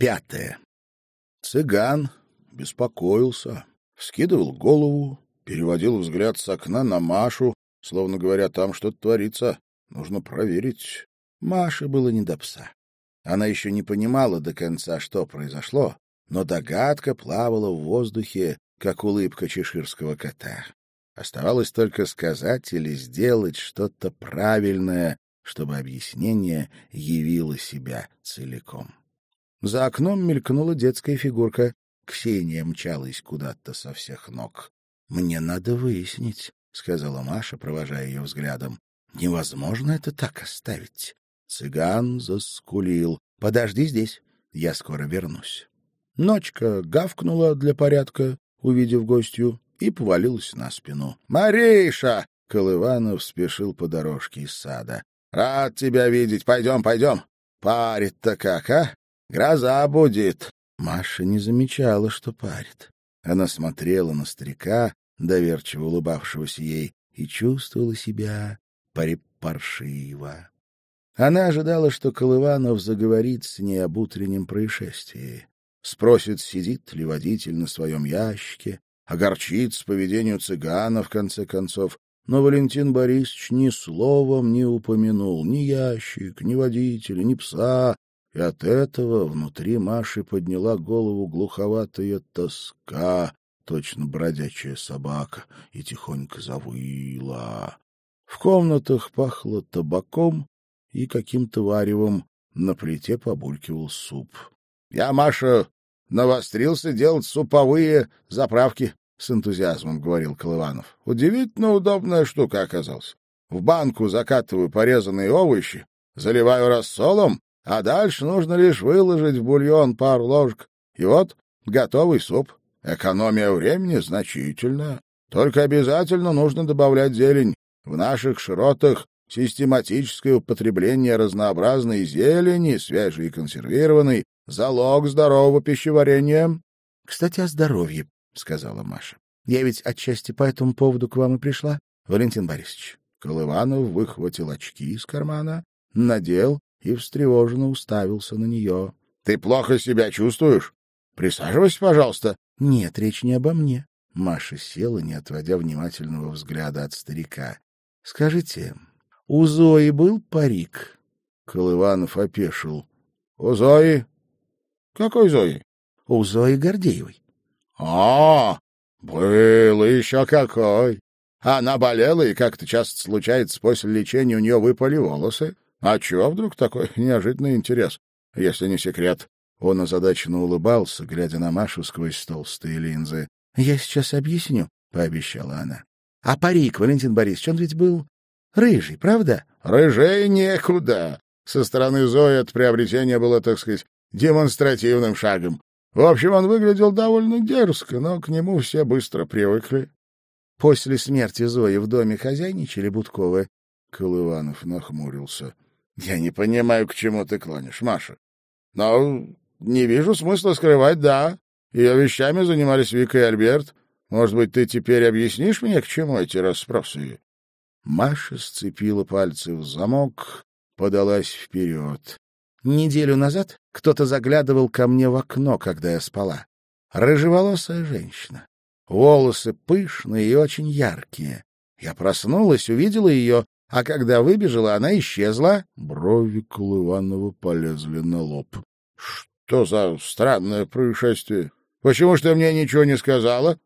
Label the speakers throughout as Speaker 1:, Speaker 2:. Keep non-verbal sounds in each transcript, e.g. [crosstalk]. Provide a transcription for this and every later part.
Speaker 1: Пятое. Цыган беспокоился, вскидывал голову, переводил взгляд с окна на Машу, словно говоря, там что-то творится, нужно проверить. Маше было не до пса. Она еще не понимала до конца, что произошло, но догадка плавала в воздухе, как улыбка чеширского кота. Оставалось только сказать или сделать что-то правильное, чтобы объяснение явило себя целиком. За окном мелькнула детская фигурка. Ксения мчалась куда-то со всех ног. — Мне надо выяснить, — сказала Маша, провожая ее взглядом. — Невозможно это так оставить. Цыган заскулил. — Подожди здесь, я скоро вернусь. Ночка гавкнула для порядка, увидев гостью, и повалилась на спину. — Мариша! — Колыванов спешил по дорожке из сада. — Рад тебя видеть. Пойдем, пойдем. Парит-то как, а? Гроза будет. Маша не замечала, что парит. Она смотрела на старика, доверчиво улыбавшегося ей, и чувствовала себя паршиво. Она ожидала, что Колыванов заговорит с ней об утреннем происшествии. Спросит, сидит ли водитель на своем ящике, огорчит с поведению цыгана, в конце концов. Но Валентин Борисович ни словом не упомянул ни ящик, ни водителя, ни пса, и от этого внутри Маши подняла голову глуховатая тоска, точно бродячая собака, и тихонько завыла. В комнатах пахло табаком и каким-то варевом, на плите побулькивал суп. — Я, Маша, навострился делать суповые заправки, — с энтузиазмом говорил Колыванов. — Удивительно удобная штука оказалась. В банку закатываю порезанные овощи, заливаю рассолом, а дальше нужно лишь выложить в бульон пару ложек. И вот готовый суп. Экономия времени значительная. Только обязательно нужно добавлять зелень. В наших широтах систематическое употребление разнообразной зелени, свежей и консервированной, залог здорового пищеварения. — Кстати, о здоровье, — сказала Маша. — Я ведь отчасти по этому поводу к вам и пришла, Валентин Борисович. Колыванов выхватил очки из кармана, надел и встревоженно уставился на нее. — Ты плохо себя чувствуешь? Присаживайся, пожалуйста. — Нет, речь не обо мне. Маша села, не отводя внимательного взгляда от старика. — Скажите, у Зои был парик? Колыванов опешил. — У Зои? Какой Зои? — У Зои Гордеевой. — А, был еще какой. Она болела, и как-то часто случается, после лечения у нее выпали волосы. А чего вдруг такой [laughs] неожиданный интерес, если не секрет? Он озадаченно улыбался, глядя на Машу сквозь толстые линзы. — Я сейчас объясню, — пообещала она. — А парик, Валентин Борисович, он ведь был рыжий, правда? — Рыжей некуда. Со стороны Зои это приобретение было, так сказать, демонстративным шагом. В общем, он выглядел довольно дерзко, но к нему все быстро привыкли. После смерти Зои в доме хозяйничали Будковы. Колыванов нахмурился. Я не понимаю, к чему ты клонишь, Маша. Но не вижу смысла скрывать, да. Ее вещами занимались Вика и Альберт. Может быть, ты теперь объяснишь мне, к чему эти расспросы? Маша сцепила пальцы в замок, подалась вперед. Неделю назад кто-то заглядывал ко мне в окно, когда я спала. Рыжеволосая женщина. Волосы пышные и очень яркие. Я проснулась, увидела ее а когда выбежала, она исчезла. Брови Колыванова полезли на лоб. — Что за странное происшествие? Почему ж ты мне ничего не сказала?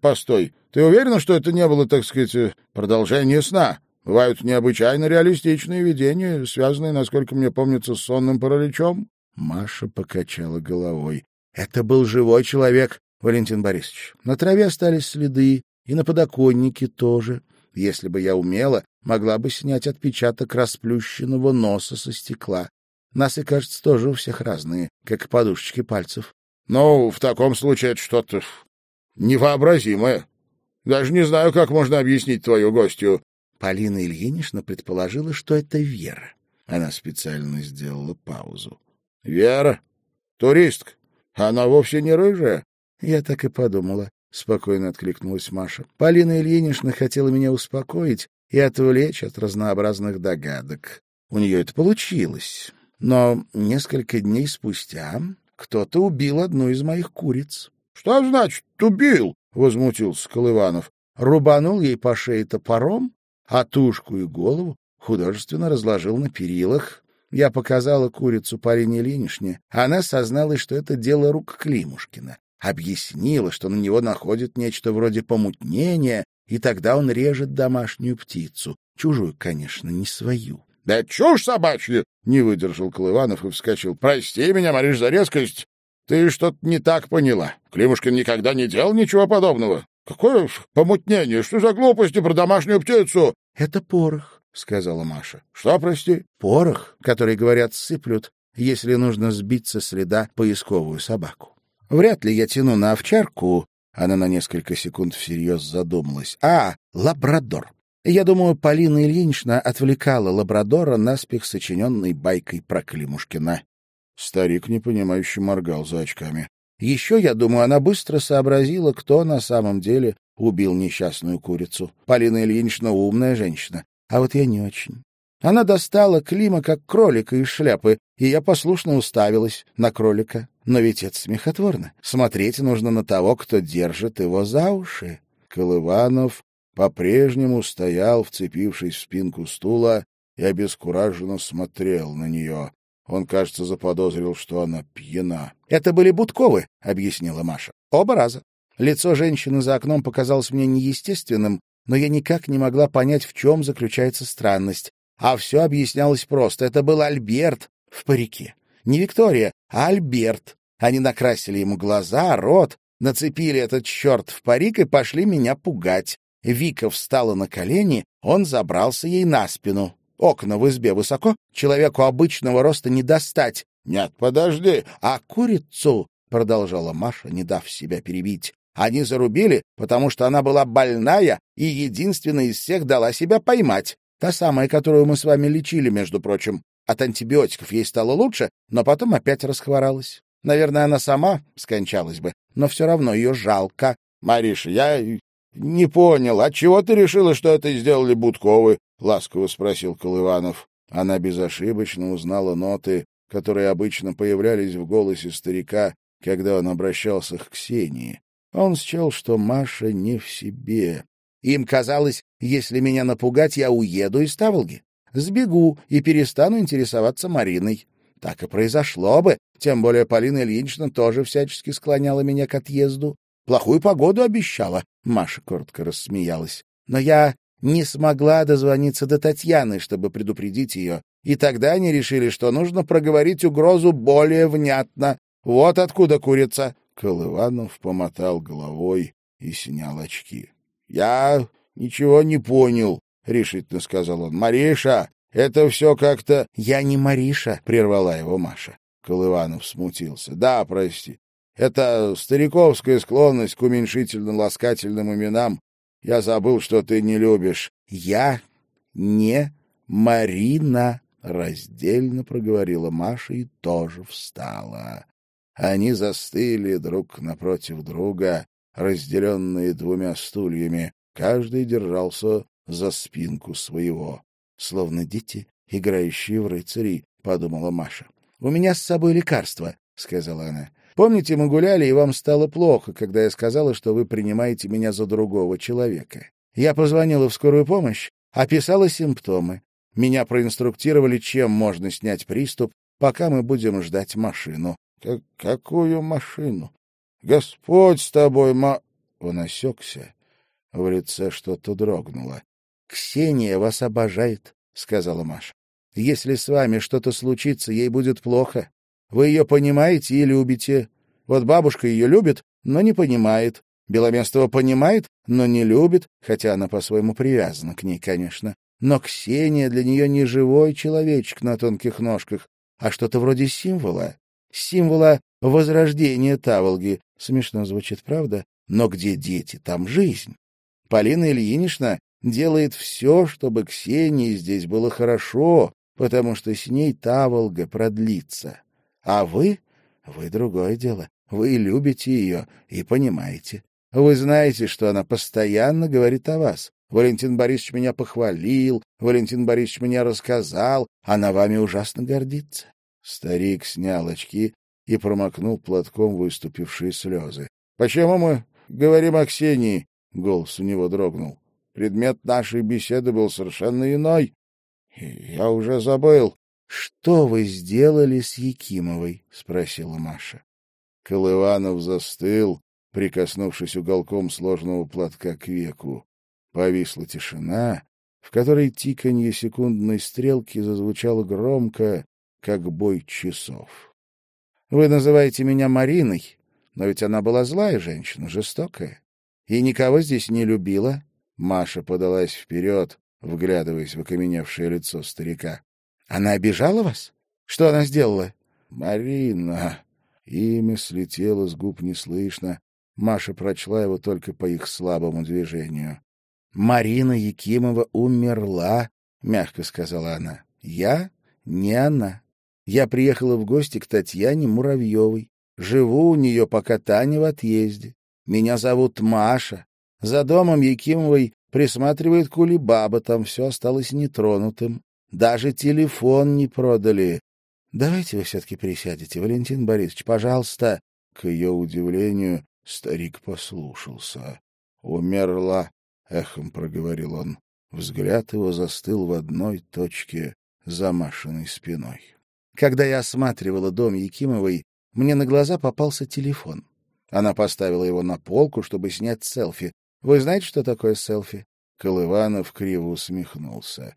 Speaker 1: Постой, ты уверена, что это не было, так сказать, продолжение сна? Бывают необычайно реалистичные видения, связанные, насколько мне помнится, с сонным параличом. Маша покачала головой. — Это был живой человек, Валентин Борисович. На траве остались следы, и на подоконнике тоже. Если бы я умела, могла бы снять отпечаток расплющенного носа со стекла. Нас и кажется, тоже у всех разные, как подушечки пальцев. — Ну, в таком случае это что-то невообразимое. Даже не знаю, как можно объяснить твою гостью. Полина Ильинична предположила, что это Вера. Она специально сделала паузу. — Вера? Туристка? Она вовсе не рыжая? Я так и подумала. — спокойно откликнулась Маша. Полина Ильинична хотела меня успокоить, и отвлечь от разнообразных догадок. У нее это получилось. Но несколько дней спустя кто-то убил одну из моих куриц.
Speaker 2: — Что значит убил? — возмутился Колыванов.
Speaker 1: Рубанул ей по шее топором, а тушку и голову художественно разложил на перилах. Я показала курицу Полине Ильиничне. Она созналась, что это дело рук Климушкина. Объяснила, что на него находит нечто вроде помутнения, и тогда он режет домашнюю птицу. Чужую, конечно, не свою.
Speaker 2: — Да чушь собачья! — не выдержал Колыванов и вскочил. — Прости меня, Мариш, за резкость. Ты что-то не так поняла. Климушкин никогда не делал ничего подобного. Какое помутнение? Что за глупости про домашнюю птицу?
Speaker 1: — Это порох, — сказала Маша.
Speaker 2: — Что, прости?
Speaker 1: — Порох, который, говорят, сыплют, если нужно сбить со следа поисковую собаку. Вряд ли я тяну на овчарку. Она на несколько секунд всерьез задумалась. А, лабрадор. Я думаю, Полина Ильинична отвлекала лабрадора наспех сочиненной байкой про Климушкина.
Speaker 2: Старик, непонимающе, моргал за очками.
Speaker 1: Еще, я думаю, она быстро сообразила, кто на самом деле убил несчастную курицу. Полина Ильинична умная женщина, а вот я не очень. Она достала Клима как кролика из шляпы, и я послушно уставилась на кролика. Но ведь это смехотворно. Смотреть нужно на того, кто держит его за уши.
Speaker 2: Колыванов по-прежнему стоял, вцепившись в спинку стула, и обескураженно смотрел на нее. Он, кажется, заподозрил, что она пьяна.
Speaker 1: — Это были Будковы, — объяснила Маша. — Оба раза. Лицо женщины за окном показалось мне неестественным, но я никак не могла понять, в чем заключается странность. А все объяснялось просто. Это был Альберт в парике. Не Виктория, а Альберт. Они накрасили ему глаза, рот, нацепили этот черт в парик и пошли меня пугать. Вика встала на колени, он забрался ей на спину. Окна в избе высоко, человеку обычного роста не достать.
Speaker 2: — Нет, подожди.
Speaker 1: — А курицу, — продолжала Маша, не дав себя перебить, — они зарубили, потому что она была больная и единственная из всех дала себя поймать. Та самая, которую мы с вами лечили, между прочим. От антибиотиков ей стало лучше, но потом опять расхворалась. Наверное, она сама скончалась бы, но все равно ее жалко.
Speaker 2: — Мариша, я не понял, отчего ты решила, что это сделали Будковы? — ласково спросил Колыванов. Она безошибочно узнала ноты, которые обычно появлялись в голосе старика, когда он обращался к Ксении. Он счел, что Маша не в себе. Им казалось, если меня напугать, я уеду из Таволги. Сбегу и перестану интересоваться Мариной. Так и произошло бы, тем более Полина Ильинична тоже всячески склоняла меня к отъезду. Плохую погоду обещала, — Маша коротко рассмеялась. Но я не смогла дозвониться до Татьяны, чтобы предупредить ее, и тогда они решили, что нужно проговорить угрозу более внятно. Вот откуда курица. Колыванов помотал головой и снял очки. — Я ничего не понял, — решительно сказал он. — Мариша, это все как-то...
Speaker 1: — Я не Мариша, — прервала его Маша.
Speaker 2: Колыванов смутился. — Да, прости. Это стариковская склонность к уменьшительно-ласкательным именам я забыл, что ты не любишь.
Speaker 1: Я не Марина, раздельно проговорила Маша и тоже встала.
Speaker 2: Они застыли друг напротив друга, разделенные двумя стульями. Каждый держался за спинку своего.
Speaker 1: Словно дети, играющие в рыцари, подумала Маша. У меня с собой лекарство, сказала она. Помните, мы гуляли, и вам стало плохо, когда я сказала, что вы принимаете меня за другого человека? Я позвонила в скорую помощь, описала симптомы. Меня проинструктировали, чем можно снять приступ, пока мы будем ждать машину.
Speaker 2: Как — Какую машину? Господь с тобой, ма... Он осекся. В лице что-то дрогнуло.
Speaker 1: — Ксения вас обожает, — сказала Маша. — Если с вами что-то случится, ей будет плохо. Вы ее понимаете и любите. Вот бабушка ее любит, но не понимает. Беломестова понимает, но не любит, хотя она по-своему привязана к ней, конечно. Но Ксения для нее не живой человечек на тонких ножках, а что-то вроде символа. Символа возрождения Таволги. Смешно звучит, правда? Но где дети, там жизнь. Полина Ильинична делает все, чтобы Ксении здесь было хорошо, потому что с ней Таволга продлится. А вы? Вы другое дело. Вы любите ее и понимаете. Вы знаете, что она постоянно говорит о вас. Валентин Борисович меня похвалил, Валентин Борисович меня рассказал, она вами ужасно гордится.
Speaker 2: Старик снял очки и промокнул платком выступившие слезы. — Почему мы говорим о Ксении? — голос у него дрогнул. — Предмет нашей беседы был совершенно иной. Я уже забыл. — Что вы сделали с Якимовой? — спросила Маша. Колыванов застыл, прикоснувшись уголком сложного платка к веку. Повисла тишина, в которой тиканье секундной стрелки зазвучало громко, как бой часов. — Вы называете меня Мариной, но ведь она была злая женщина, жестокая, и никого здесь не любила. Маша подалась вперед, вглядываясь в окаменевшее лицо старика. — Она обижала вас? Что она сделала? — Марина. Имя слетело с губ неслышно. Маша прочла его только по их слабому движению. — Марина Якимова умерла, — мягко сказала она. — Я не она. Я приехала в гости к Татьяне Муравьевой. Живу у нее, пока Таня в отъезде. Меня зовут Маша. За домом Якимовой присматривает Кулибаба, там все осталось нетронутым. Даже телефон не продали. Давайте вы все-таки присядете, Валентин Борисович, пожалуйста. К ее удивлению старик послушался. Умерла, эхом проговорил он. Взгляд его застыл в одной точке за Машиной спиной. Когда я осматривала дом Якимовой, мне на глаза попался телефон. Она поставила его на полку, чтобы снять селфи. Вы знаете, что такое селфи? Колыванов криво усмехнулся.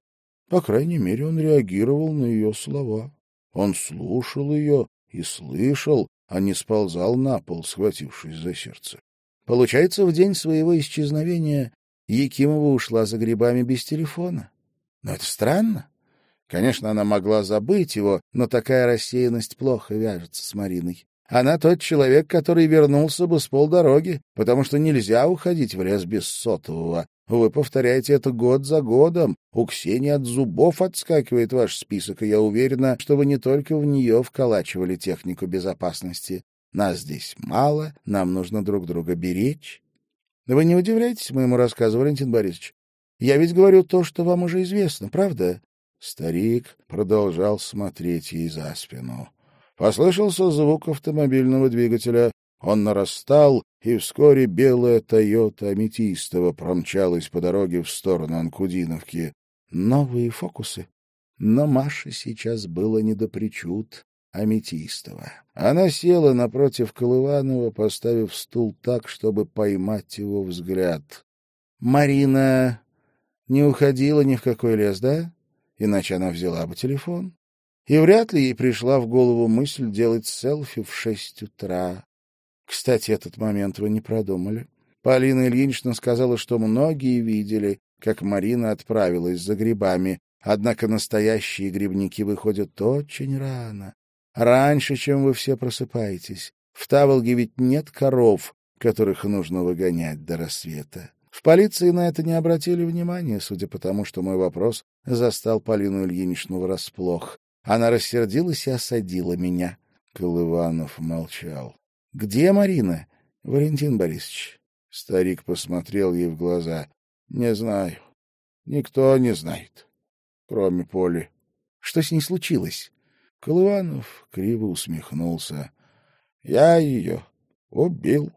Speaker 2: По крайней мере, он реагировал на ее слова. Он слушал ее и слышал, а не сползал на пол, схватившись за сердце. Получается, в день своего исчезновения Якимова ушла за грибами без телефона. Но это странно. Конечно, она могла забыть его, но такая рассеянность плохо вяжется с Мариной. Она тот человек, который вернулся бы с полдороги, потому что нельзя уходить в лес без сотового. Вы повторяете это год за годом. У Ксении от зубов отскакивает ваш список, и я уверена, что вы не только в нее вколачивали технику безопасности. Нас здесь мало, нам нужно друг друга беречь. Вы не удивляетесь моему рассказу, Валентин Борисович? Я ведь говорю то, что вам уже известно, правда? Старик продолжал смотреть ей за спину. Послышался звук автомобильного двигателя. Он нарастал, и вскоре белая «Тойота» Аметистова промчалась по дороге в сторону Анкудиновки. Новые фокусы. Но Маше сейчас было не до причуд Аметистова. Она села напротив Колыванова, поставив стул так, чтобы поймать его взгляд. — Марина не уходила ни в какой лес, да? Иначе она взяла бы телефон и вряд ли ей пришла в голову мысль делать селфи в шесть утра. Кстати, этот момент вы не продумали. Полина Ильинична сказала, что многие видели, как Марина отправилась за грибами, однако настоящие грибники выходят очень рано, раньше, чем вы все просыпаетесь. В Таволге ведь нет коров, которых нужно выгонять до рассвета. В полиции на это не обратили внимания, судя по тому, что мой вопрос застал Полину Ильиничну врасплох. Она рассердилась и осадила меня. Колыванов молчал. — Где Марина? — Валентин Борисович. Старик посмотрел ей в глаза. — Не знаю. Никто не знает, кроме Поли. — Что с ней случилось? Колыванов криво усмехнулся. — Я ее убил.